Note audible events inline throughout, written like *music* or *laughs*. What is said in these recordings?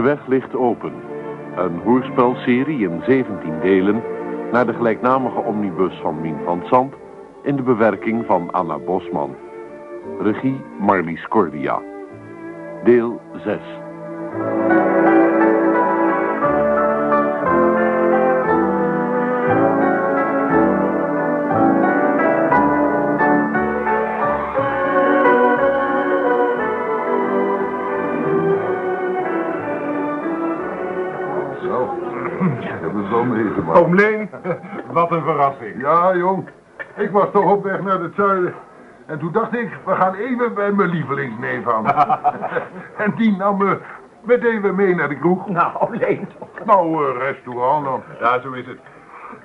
De weg ligt open. Een hoorspelserie in 17 delen naar de gelijknamige omnibus van Mien van Zand in de bewerking van Anna Bosman. Regie Marlies Cordia. Deel 6. Zon meegemaakt. Oom Leen, *laughs* wat een verrassing. Ja, jong. Ik was toch op weg naar het zuiden. En toen dacht ik, we gaan even bij mijn lievelingsneef aan. *laughs* en die nam me meteen weer mee naar de kroeg. Nou, Leen. Nou, eh, restaurant dan. Ja, zo is het.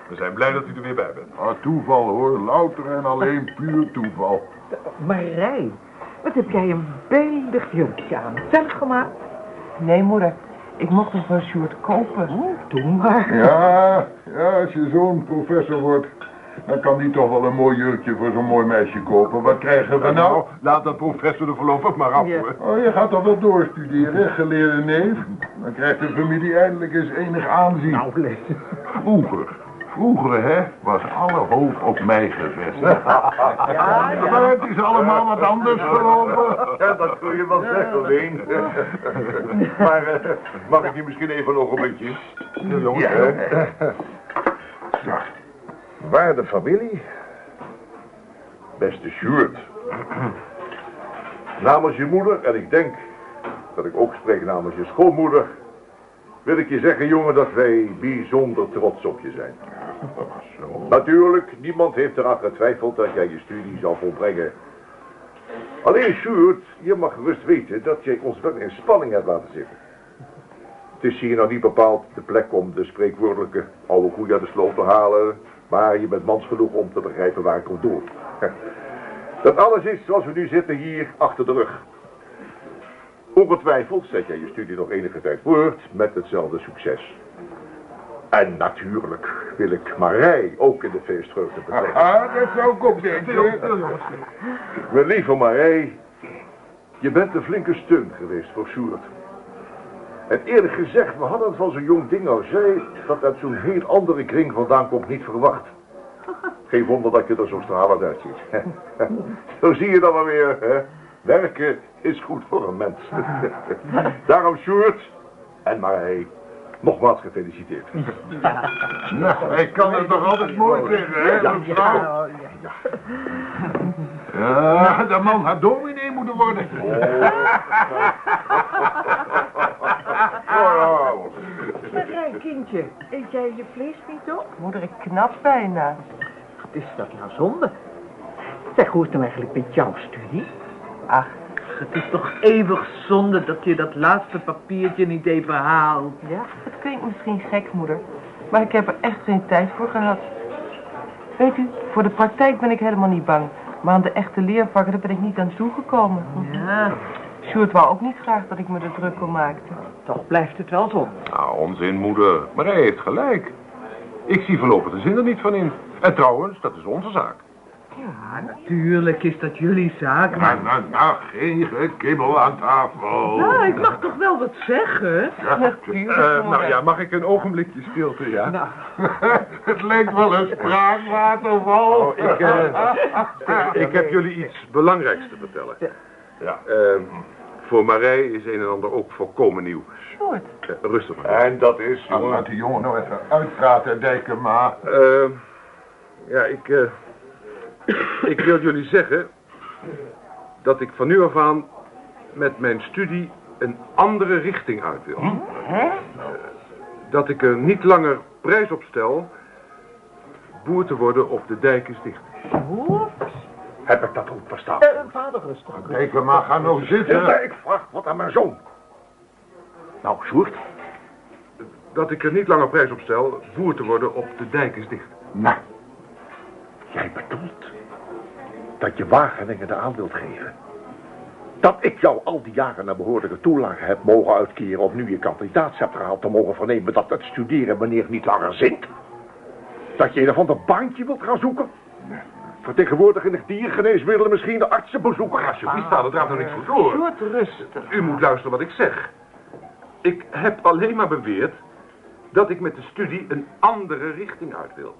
We zijn blij dat u er weer bij bent. Ah, toeval hoor, louter en alleen puur toeval. Marij, wat heb jij een beeldig jurkje aan. Zelf gemaakt? Nee, moeder. Ik mocht hem van Sjoerd kopen. Doe maar. Ja, ja, als je zo'n professor wordt, dan kan die toch wel een mooi jurkje voor zo'n mooi meisje kopen. Wat krijgen we nou? laat dat professor er voorlopig maar af, Ja. Oh, je gaat toch wel doorstuderen, geleerde neef? Dan krijgt de familie eindelijk eens enig aanzien. Nou, Leen. Vroeger, hè, was alle hoop op mij gevestigd. Ja, Maar het is allemaal wat anders gelopen. Ja, dat kun je wel zeggen, Leen. maar eh, mag ik je misschien even nog een beetje? Ja, jongens. Ja. hè? Waarde familie, beste Sjoerd. namens je moeder, en ik denk dat ik ook spreek namens je schoonmoeder, wil ik je zeggen, jongen, dat wij bijzonder trots op je zijn. Natuurlijk, niemand heeft eraan getwijfeld dat jij je studie zal volbrengen. Alleen, Sjoerd, je mag gerust weten dat jij ons wel in spanning hebt laten zitten. Het is hier nou niet bepaald de plek om de spreekwoordelijke oude koeien uit de sloot te halen, maar je bent mans genoeg om te begrijpen waar ik op doe. *laughs* Dat alles is zoals we nu zitten hier achter de rug. Ongetwijfeld zet jij je studie nog enige tijd voort met hetzelfde succes. En natuurlijk wil ik Marij ook in de feestvreugde betrekken. Ah, dat zou ik ook denken. Mijn lieve Marij, je bent een flinke steun geweest voor Sjoerd. En eerlijk gezegd, we hadden het van zo'n jong ding als jij, dat uit zo'n heel andere kring vandaan komt, niet verwacht. Geen wonder dat je er zo stralend uitziet. *laughs* zo zie je dan maar weer, hè. Werken is goed voor een mens. *laughs* Daarom Sjoerd en Marij, nogmaals gefeliciteerd. Nou, ik kan het toch altijd mooi zeggen, hè, mevrouw? Ja, de man had dominee moeten worden. Oh, Marij, kindje. Eet jij je vlees niet op? Moeder, ik knap bijna. Wat is dat nou zonde? Zeg, hoe is het nou eigenlijk met jouw studie? Ach, Het is toch eeuwig zonde dat je dat laatste papiertje niet even haalt. ja, het klinkt misschien gek, moeder. Maar ik heb er echt geen tijd voor gehad. Weet u, voor de praktijk ben ik helemaal niet bang. Maar aan de echte leervakken daar ben ik niet aan toegekomen. Ja, Sjoerd wou ook niet graag dat ik me er druk om maakte. toch blijft het wel zo. Nou, onzin, moeder. Maar hij heeft gelijk. Ik zie voorlopig de zin er niet van in. En trouwens, dat is onze zaak. Ja, natuurlijk is dat jullie zaak, maar... nou, nou, geen gekibbel aan tafel. Nou, ik mag toch wel wat zeggen? Natuurlijk, Eh, moeder. nou ja, mag ik een ogenblikje stilte, ja? Nou, *laughs* Het lijkt wel een spraakwaterval. Oh, ik, eh, *laughs* ik heb jullie iets belangrijks te vertellen. Ja. Ehm, voor Marij is een en ander ook volkomen nieuw. Eh, rustig maar. En dat is. Laat die jongen nou even uitpraten, Dijkema. Ehm, ja, ik, eh, ik wil jullie zeggen dat ik van nu af aan met mijn studie een andere richting uit wil. Hè? Dat ik er niet langer prijs op stel boer te worden op de dijk is dicht. Oeps. Heb ik dat goed verstaan? eh, vader rustig. Dijkema, ga nou zitten. ik vraag wat aan mijn zoon. Nou, Sjoerd? Dat ik er niet langer prijs op stel boer te worden op de dijk is dicht. Nou, jij bedoelt dat je Wageningen de aan wilt geven. Dat ik jou al die jaren naar behoorlijke toelage heb mogen uitkeren... om nu je kandidaat hebt gehaald te mogen vernemen dat het studeren meneer niet langer zint. Dat je een of ander baantje wilt gaan zoeken. Vertegenwoordiger in de diergeneesmiddelen misschien de artsen bezoeken. Alsjeblieft, vader, draaf nou niks voor door. Rustig. U moet luisteren wat ik zeg. Ik heb alleen maar beweerd dat ik met de studie een andere richting uit wil.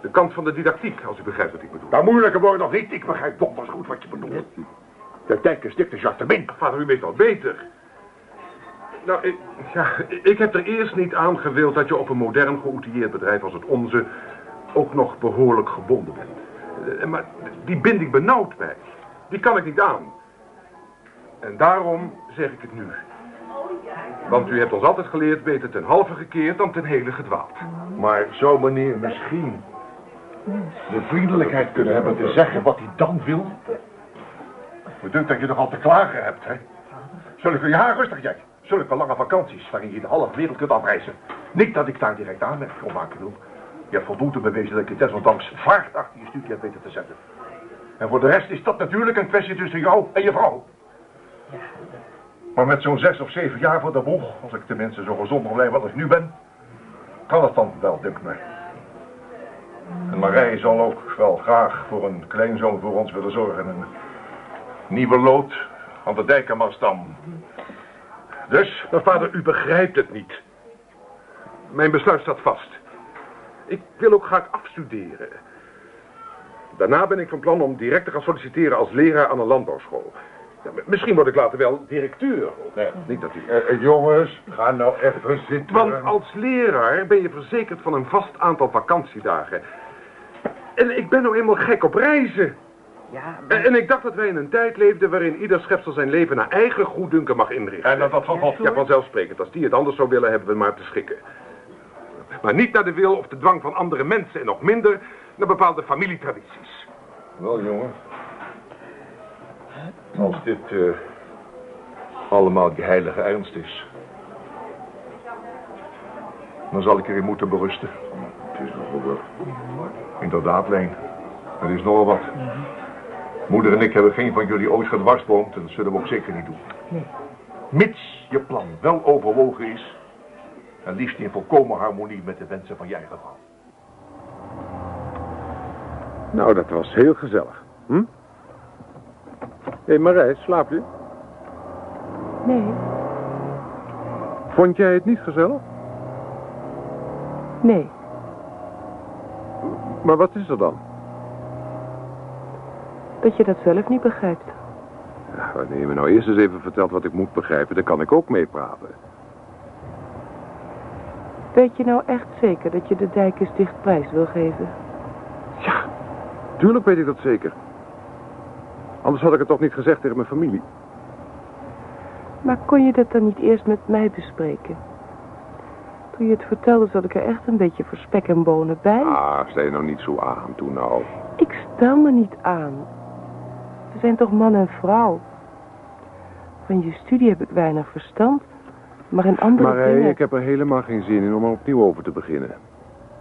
De kant van de didactiek, als u begrijpt wat ik bedoel. Nou, moeilijker wordt nog niet. Ik begrijp donders goed wat je bedoelt. De dijk is dik de Jacques Vader, u weet wel beter. Nou, ik, ja, ik heb er eerst niet aan gewild dat je op een modern geoutilleerd bedrijf als het onze ook nog behoorlijk gebonden bent. Eh, Maar die bind ik benauwd bij. Die kan ik niet aan. En daarom zeg ik het nu. Want u hebt ons altijd geleerd beter ten halve gekeerd dan ten hele gedwaald. Maar zou meneer misschien de vriendelijkheid kunnen hebben te zeggen wat hij dan wil? Me dunkt dat je nog al te klagen hebt, hè? Zulke, ja, rustig jij. Zulke lange vakanties waarin je de halve wereld kunt afreizen. Niet dat ik daar direct aanmerking op maken wil. Je hebt voldoende bewezen dat ik je desondanks vaart achter je studie heb weten te zetten. En voor de rest is dat natuurlijk een kwestie tussen jou en je vrouw. Maar met zo'n zes of zeven jaar voor de boeg, als ik tenminste zo gezond nog blijf als ik nu ben, kan het dan wel, dunkt me. En Marij zal ook wel graag voor een kleinzoon voor ons willen zorgen. Een nieuwe lood aan de Dijkenmarsdam. Dus, Maar vader, u begrijpt het niet. Mijn besluit staat vast. Ik wil ook graag afstuderen. Daarna ben ik van plan om direct te gaan solliciteren als leraar aan een landbouwschool. Ja, misschien word ik later wel directeur. Nee, niet dat u... Eh, eh, jongens, ga nou even zitten. Want als leraar ben je verzekerd van een vast aantal vakantiedagen. En ik ben nou eenmaal gek op reizen. Ja, En, en ik dacht dat wij in een tijd leefden waarin ieder schepsel zijn leven naar eigen goeddunken mag inrichten. en dat dat van Ja, vanzelfsprekend. Als die het anders zou willen, hebben we maar te schikken. Maar niet naar de wil of de dwang van andere mensen en nog minder naar bepaalde familietradities. Wel, jongen. Als dit eh, allemaal die heilige ernst is, dan zal ik erin moeten berusten. Het is nogal wat. Inderdaad, Leen. Het is nogal wat. Moeder en ik hebben geen van jullie ooit gedwarsboomd en dat zullen we ook zeker niet doen. Mits je plan wel overwogen is en liefst in volkomen harmonie met de wensen van je eigen vrouw. Nou, dat was heel gezellig. Hm? Hé, hey Marij, slaap je? Nee, Vond jij het niet gezellig? nee. Maar wat is er dan? Dat je dat zelf niet begrijpt. Ja, wanneer je me nou eerst eens even vertelt wat ik moet begrijpen, dan kan ik ook meepraten. Weet je nou echt zeker dat je de dijk eens dicht prijs wil geven? Ja, tuurlijk weet ik dat zeker. Anders had ik het toch niet gezegd tegen mijn familie. Maar kon je dat dan niet eerst met mij bespreken? Toen je het vertelde, zat ik er echt een beetje voor spek en bonen bij. Ah, sta je nou niet zo aan, toen nou. Ik stel me niet aan. We zijn toch man en vrouw? Van je studie heb ik weinig verstand. Maar in andere Maar hey, dingen... ik heb er helemaal geen zin in om er opnieuw over te beginnen.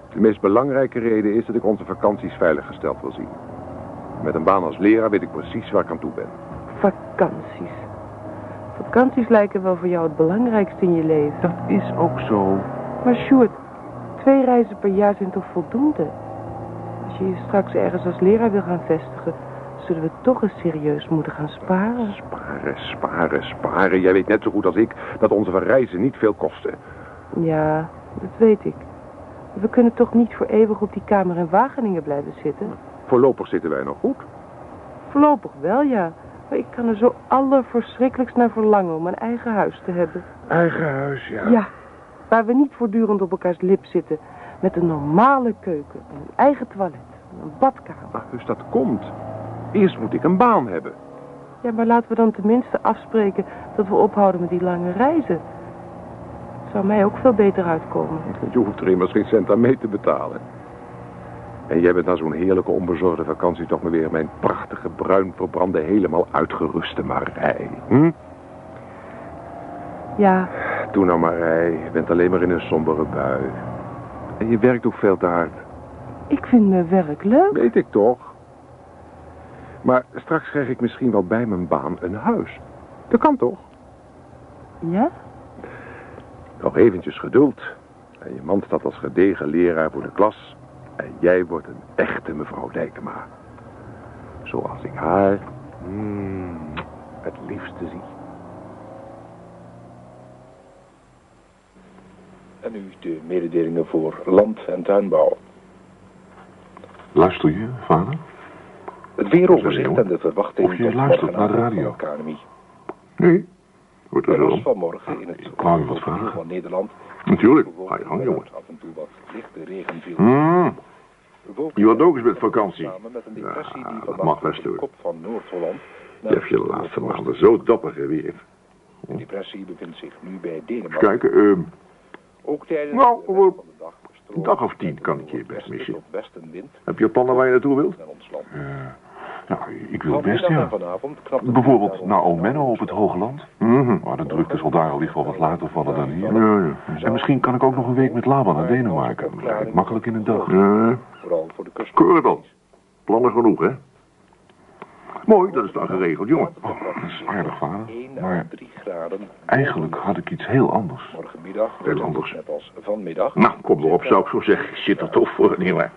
De meest belangrijke reden is dat ik onze vakanties veiliggesteld wil zien. Met een baan als leraar weet ik precies waar ik aan toe ben. Vakanties. Vakanties lijken wel voor jou het belangrijkste in je leven. Dat is ook zo. Maar Sjoerd, twee reizen per jaar zijn toch voldoende? Als je je straks ergens als leraar wil gaan vestigen... zullen we toch eens serieus moeten gaan sparen. Sparen, sparen, sparen. Jij weet net zo goed als ik dat onze reizen niet veel kosten. Ja, dat weet ik. We kunnen toch niet voor eeuwig op die kamer in Wageningen blijven zitten? Voorlopig zitten wij nog goed. Voorlopig wel, ja. Maar ik kan er zo allerverschrikkelijkst naar verlangen om een eigen huis te hebben. Eigen huis, ja. Ja, waar we niet voortdurend op elkaars lip zitten. Met een normale keuken, en een eigen toilet, en een badkamer. Ach, dus dat komt. Eerst moet ik een baan hebben. Ja, maar laten we dan tenminste afspreken dat we ophouden met die lange reizen. Zou mij ook veel beter uitkomen. Je hoeft er immers geen cent aan mee te betalen. En jij bent na zo'n heerlijke onbezorgde vakantie toch maar weer mijn prachtige bruin verbrande helemaal uitgeruste Marij. Hm? Ja, Doe nou Marij, je bent alleen maar in een sombere bui. En je werkt ook veel te hard. ik vind mijn werk leuk. Weet ik toch. Maar straks krijg ik misschien wel bij mijn baan een huis. Dat kan toch? Ja? Nog eventjes geduld. En je man staat als gedegen leraar voor de klas. En jij wordt een echte mevrouw Dijkema. Zoals ik haar mm, het liefste zie. En nu de mededelingen voor land- en tuinbouw. Luister je, vader? Het weeroverzicht en de verwachting Of je luistert naar de radio. Nee, wordt er zo vanmorgen in het Ik je wat vragen. van Nederland Natuurlijk, ga je gang, jongen. Af en toe wat lichte regen viel. Hmm, je wordt ook eens met vakantie. Ja, dat mag best, hoor. kop van Noord-Holland. Je hebt je de laatste maanden zo dapper geweerd. De depressie bevindt zich nu bij Denemarken. Kijken, ehm, Ook tijdens Nou, een dag of tien kan ik je best missen. Heb je plannen waar je naartoe wilt? Ja, ik wil best, ja. Bijvoorbeeld naar Omenno op het Hoge Land. Mhm. Maar de drukte zal daar al licht wel wat later vallen dan hier. Ja, ja. En misschien kan ik ook nog een week met Laban naar Denemarken. Makkelijk in een dag. Ja, Vooral voor de kust. Plannen genoeg, hè? Mooi, dat is dan geregeld, jongen. Oh, dat is aardig, vader. 1 à Maar 3 graden. eigenlijk had ik iets heel anders. Morgenmiddag Heel anders. net als vanmiddag. Nou, kom erop, zou ik zo zeggen. Ik Zit er toch voor, nietwaar?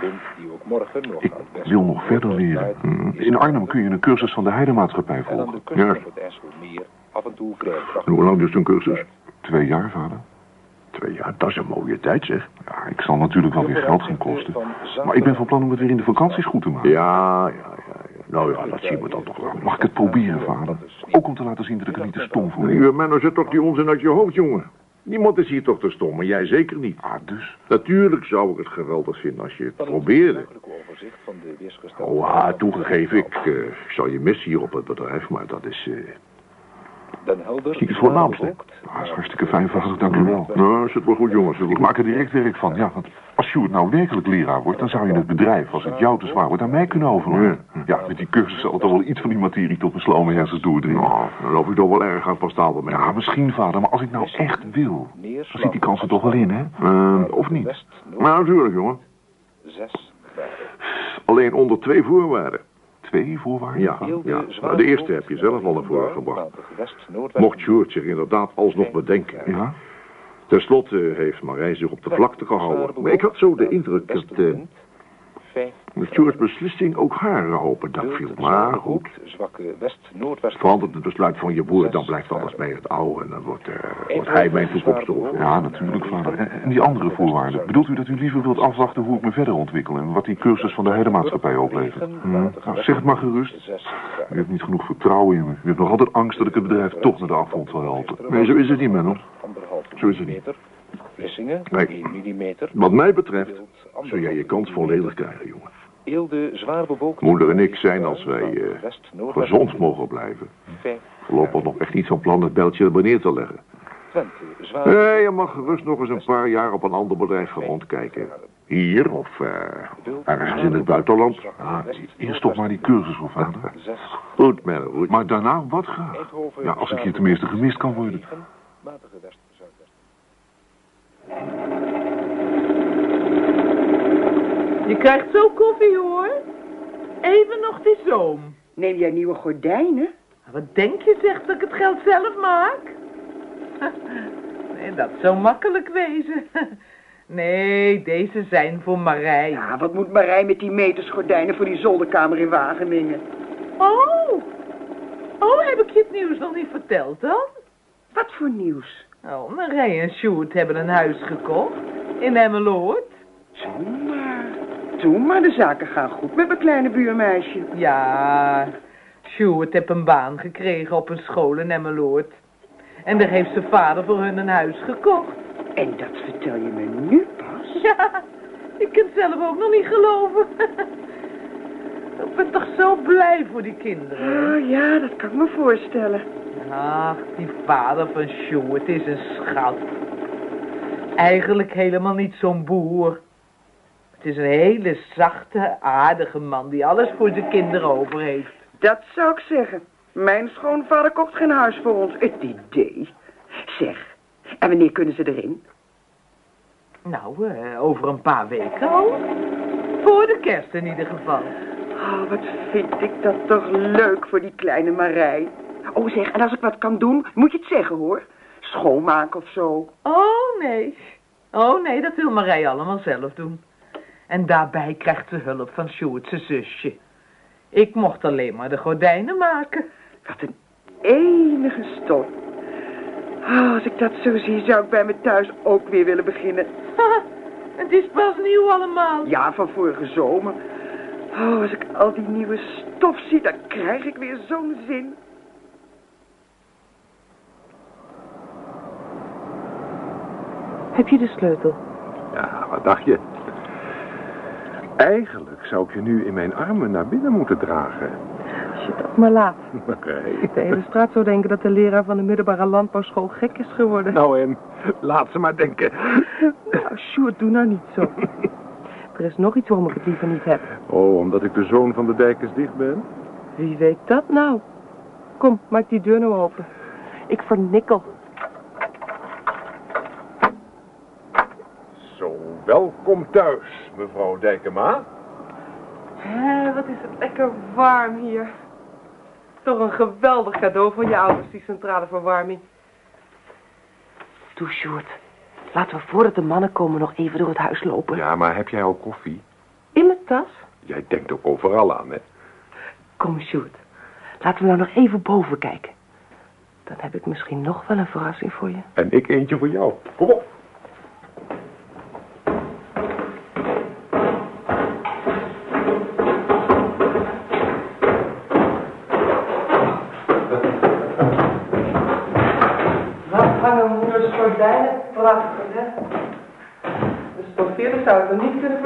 Wind die ook morgen nog Ik wil nog verder leren. is In Arnhem kun je een cursus van de Heidemaatschappij volgen. Ja. af en toe hoe lang duurt zo'n cursus? Twee jaar, vader. Twee jaar, dat is een mooie tijd, zeg. Ja, ik zal natuurlijk wel weer geld gaan kosten. Maar ik ben van plan om het weer in de vakanties goed te maken. Ja, ja, ja. Nou ja, dat zien we dan toch wel. Mag ik het proberen, vader? Ook om te laten zien dat ik er niet te stom voor ben. Je Menno, zet toch die onzin uit je hoofd, jongen. Niemand is hier toch te stom, maar jij zeker niet. Ah, dus. Natuurlijk zou ik het geweldig vinden als je het probeerde. overzicht van de weersgestelde Oh, ah, toegegeven, ik, eh, ik zal je missen hier op het bedrijf, maar dat is... eh Den Helder. Zie ik het voornaamste. Ah, dat is hartstikke fijn, vader. Dank u wel. nou, zit wel goed, jongens. Ik maak er direct werk van, ja. Want Sjoerd nou werkelijk leraar wordt, dan zou je het bedrijf, als het jou te zwaar wordt, aan mij kunnen overlaten. Ja, met die cursus zal het toch wel iets van die materie tot mijn slome hersens doordringen. Nou, dan loop ik toch wel erg stapel mee. Ja, misschien, vader, maar als ik nou echt wil, dan zit die kans er toch wel in, hè? Eh, Of niet? Nou, natuurlijk, jongen. 6 graden. Alleen onder twee voorwaarden. Twee voorwaarden? Ja, ja. Nou, de eerste heb je zelf al naar voren gebracht. Mocht Sjoerd zich inderdaad alsnog bedenken. Ja? Ten slotte heeft Marij zich op de vlakte gehouden. Maar ik had zo de indruk dat Sjoerds beslissing ook haar hoop het dak viel. Maar goed, Zwakke west, noordwest. verandert het besluit van je broer, dan blijft alles bij het oude. En dan wordt, eh, wordt hij mijn toekomst Ja, natuurlijk, vader. En, die andere voorwaarden. Bedoelt u dat u liever wilt afwachten hoe ik me verder ontwikkel en wat die cursus van de Heidemaatschappij oplevert? Hm. Nou, zeg het maar gerust. 6 U hebt niet genoeg vertrouwen in me. U hebt nog altijd angst dat ik het bedrijf toch naar de afgrond zal helpen. Nee, zo is het niet, Menno. Anderhalf Zo is het niet. Vlissingen, Nee. 1 millimeter. Wat mij betreft Zul jij je kans volledig krijgen, jongen. Eelde, zwaar bewolkt. Moeder en ik zijn, als wij eh, gezond mogen blijven, voorlopig nog echt niet van plan het beltje er neer te leggen. Twente, zwaar Nee, je mag gerust nog eens een paar jaar op een ander bedrijf gaan rondkijken. Hier of eh, ergens in het buitenland. Ah, eerst toch maar die cursus voor vader. Goed. Maar daarna wat graag. Ja, als ik hier tenminste gemist kan worden. Je krijgt zo koffie hoor. Even nog die zoom. Neem jij nieuwe gordijnen? Wat denk je zegt dat ik het geld zelf maak? *laughs* Nee, dat zou makkelijk wezen. *laughs* Nee, deze zijn voor Marij. Ja, wat moet Marij met die meters gordijnen voor die zolderkamer in Wageningen? Oh, oh, heb ik je het nieuws nog niet verteld dan? Wat voor nieuws? Oh, Marij en Sjoerd hebben een huis gekocht in Emmeloord. Toen maar. De zaken gaan goed met mijn kleine buurmeisje. Ja, Sjoerd heeft een baan gekregen op een school in Emmeloord. En daar heeft zijn vader voor hun een huis gekocht. En dat vertel je me nu pas? Ja, ik kan het zelf ook nog niet geloven. Ik ben toch zo blij voor die kinderen. Oh ja, dat kan ik me voorstellen. Ach, die vader van Sjoerd is een schat. Eigenlijk helemaal niet zo'n boer. Het is een hele zachte, aardige man die alles voor zijn kinderen over heeft. Dat zou ik zeggen. Mijn schoonvader kocht geen huis voor ons. Het idee. Zeg, en wanneer kunnen ze erin? Nou, eh, over een paar weken al. Voor de kerst in ieder geval. Oh, wat vind ik dat toch leuk voor die kleine Marij. Oh zeg, en als ik wat kan doen, moet je het zeggen hoor. Schoonmaken of zo. Oh, nee. Oh, nee, dat wil Marij allemaal zelf doen. En daarbij krijgt ze hulp van Sjoerd, zijn zusje. Ik mocht alleen maar de gordijnen maken. Wat een enige stom. Ah, als ik dat zo zie, zou ik bij me thuis ook weer willen beginnen. Het is pas nieuw allemaal. Ja, van vorige zomer. Oh, als ik al die nieuwe stof zie, dan krijg ik weer zo'n zin. Heb je de sleutel? Ja, wat dacht je? Eigenlijk zou ik je nu in mijn armen naar binnen moeten dragen. Als je dat maar laat. *laughs* Nee. De hele straat zou denken dat de leraar van de middelbare landbouwschool gek is geworden. Nou en, laat ze maar denken. Nou, Sjoerd, doe nou niet zo. Er is nog iets waarom ik het liever niet heb. Oh, omdat ik de zoon van de dijkers dicht ben? Wie weet dat nou? Kom, maak die deur nou open. Ik vernikkel. Zo, welkom thuis, mevrouw Dijkema. Hé, wat is het lekker warm hier. Toch een geweldig cadeau van je ouders, die centrale verwarming. Doe, Sjoerd. Laten we voordat de mannen komen nog even door het huis lopen. Ja, maar heb jij al koffie? In mijn tas? Jij denkt ook overal aan, hè? Kom, Sjoerd. Laten we nou nog even boven kijken. Dan heb ik misschien nog wel een verrassing voor je. En ik eentje voor jou. Kom op.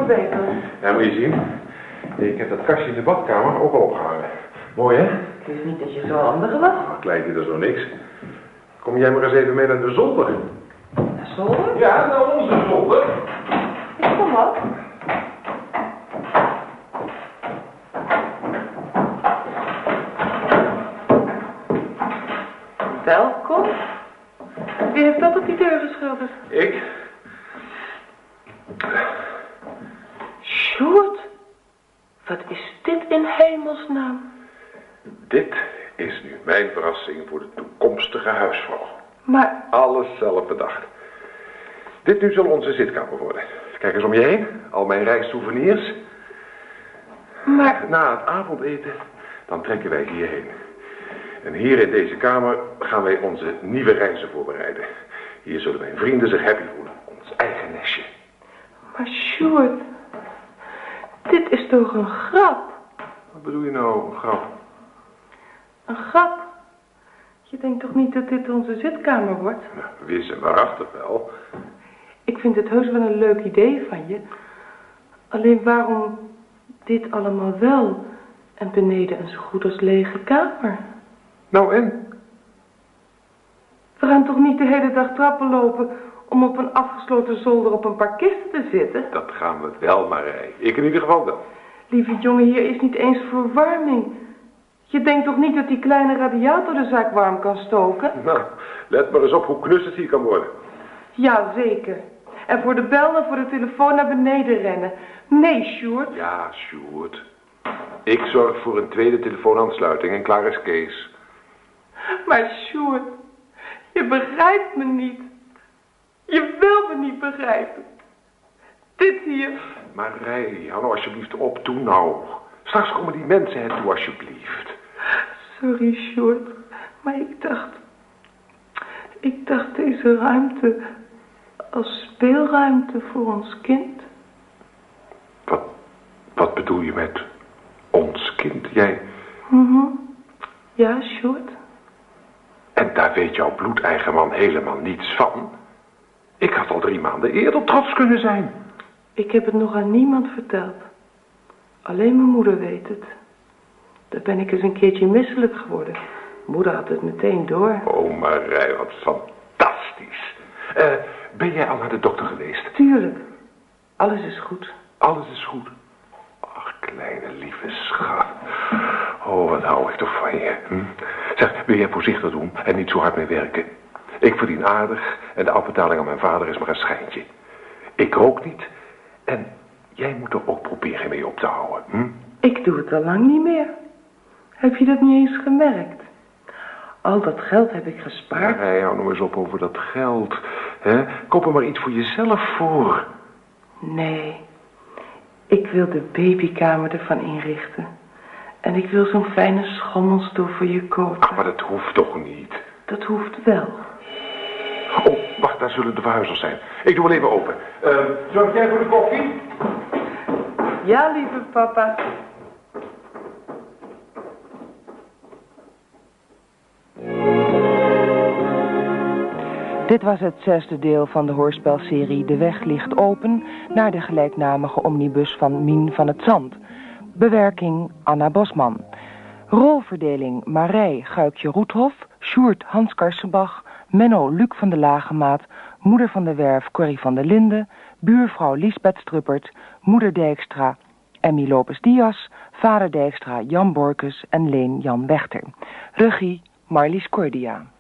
nog verbeteren. Ja, moet je zien. Ik heb dat kastje in de badkamer ook al opgehangen. Mooi, hè? Ik wist niet dat je zo handig was. Wat lijkt je er zo niks. Kom jij maar eens even mee naar de zolder. Zolder? Ja, naar onze zolder. Ik kom op. Welkom. Wie heeft dat op die deur geschilderd? Ik? Sjoerd. Wat is dit in hemelsnaam? Dit is nu mijn verrassing voor de toekomstige huisvrouw. Maar, Alles zelf bedacht. Dit nu zal onze zitkamer worden. Kijk eens om je heen. Al mijn reissouvenirs. maar, Na het avondeten, dan trekken wij hierheen. En hier in deze kamer gaan wij onze nieuwe reizen voorbereiden. Hier zullen mijn vrienden zich happy voelen. Ons eigen nestje. maar Sjoerd. Dit is toch een grap? Wat bedoel je nou, een grap? Een grap? Je denkt toch niet dat dit onze zitkamer wordt? Wis en waarachtig wel. Ik vind het heus wel een leuk idee van je. Alleen waarom dit allemaal wel en beneden een zo goed als lege kamer? Nou en? We gaan toch niet de hele dag trappen lopen om op een afgesloten zolder op een paar kisten te zitten? Dat gaan we wel, Marij. Ik in ieder geval wel. Lieve jongen, hier is niet eens verwarming. Je denkt toch niet dat die kleine radiator de zaak warm kan stoken? Nou, let maar eens op hoe knus het hier kan worden. Ja, zeker. En voor de bel en voor de telefoon naar beneden rennen. Nee, Sjoerd. Ja, Sjoerd. Ik zorg voor een tweede telefoonaansluiting en klaar is Kees. Maar Sjoerd, je begrijpt me niet. Je wil me niet begrijpen. Dit hier, Marij, hou nou alsjeblieft op, doe nou. Straks komen die mensen het toe, alsjeblieft. Sorry Sjoerd, maar ik dacht... Ik dacht deze ruimte als speelruimte voor ons kind. Wat, wat bedoel je met ons kind? Jij, Mhm. Ja, Sjoerd. en daar weet jouw bloedeigen man helemaal niets van. Ik had al drie maanden eerder trots kunnen zijn. Ik heb het nog aan niemand verteld. Alleen mijn moeder weet het. Daar ben ik eens een keertje misselijk geworden. Moeder had het meteen door. Oh, Marij, wat fantastisch. Eh, ben jij al naar de dokter geweest? Tuurlijk. Alles is goed. Alles is goed. Ach, kleine lieve schat. Oh, wat hou ik toch van je. Hm? Zeg, wil jij voorzichtig doen en niet zo hard mee werken? Ik verdien aardig en de afbetaling aan mijn vader is maar een schijntje. Ik rook niet en jij moet er ook proberen mee op te houden. Hm? Ik doe het al lang niet meer. Heb je dat niet eens gemerkt? Al dat geld heb ik gespaard. Ja, hou nou eens op over dat geld. Hè? Koop er maar iets voor jezelf voor. Nee. Ik wil de babykamer ervan inrichten. En ik wil zo'n fijne schommelstoel voor je kopen. Ach, maar dat hoeft toch niet. Dat hoeft wel. ach, daar zullen de verhuizers zijn. Ik doe wel even open. Uh, zorg jij voor de koffie? Ja, lieve papa. Dit was het zesde deel van de hoorspelserie De Weg ligt open naar de gelijknamige omnibus van Mien van het Zand. Bewerking Anna Bosman. Rolverdeling Marij Guikje Roethof, Sjoerd Hans Karsenbach, Menno Luc van de Lagemaat, moeder van de Werf Corrie van der Linden, buurvrouw Liesbeth Struppert, moeder Dijkstra Emmy Lopes Diaz, vader Dijkstra Jan Borkus en Leen Jan Wechter. Regie Marlies Cordia.